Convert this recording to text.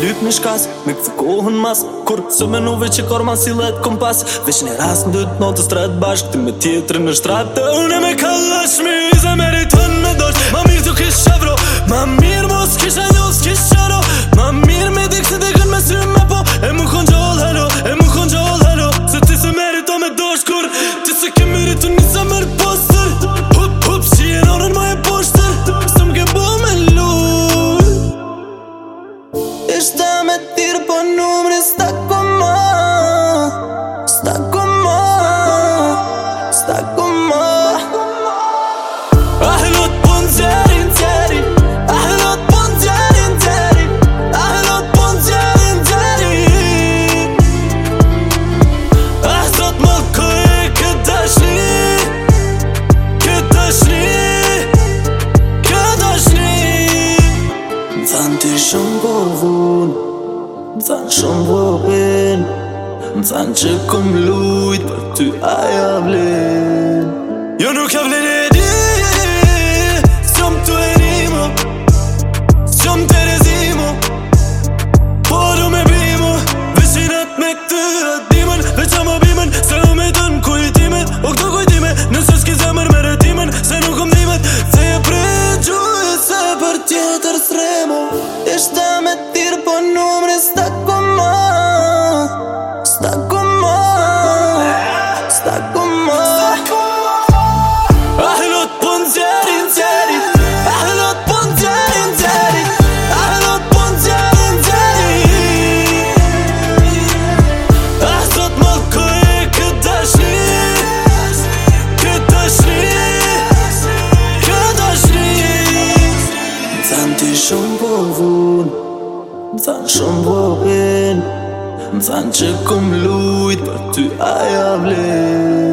lyp në shkas Me këtë kohën mas Kur së menuve që kor ma si let kompas që në ras në dytë në të stratë bashk Ti me tjetër në shtratë une me kallash mi Zemeri të në dorë Ma mi të kishë shumë po vun Më than shumë po ben Më than që kom lujt Për ty aja Jo nuk e vlen e di të erimo Së të rezimo Më thanë shumë vëpen Më thanë që kom lujt Për ty aja vlen